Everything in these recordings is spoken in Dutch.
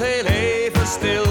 heel even stil.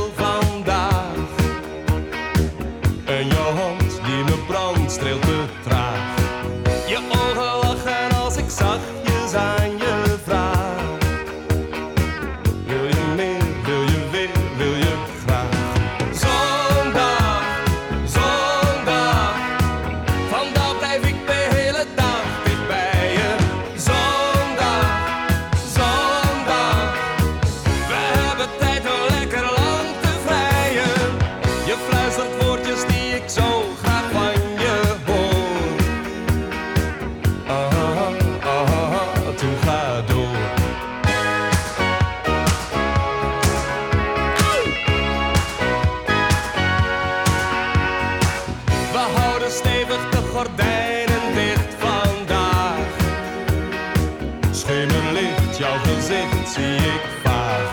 zit, zie ik vaak.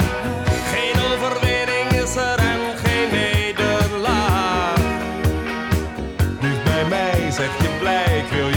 Geen overwinning is er en geen nederlaag. Bij mij zeg je blij, ik wil je.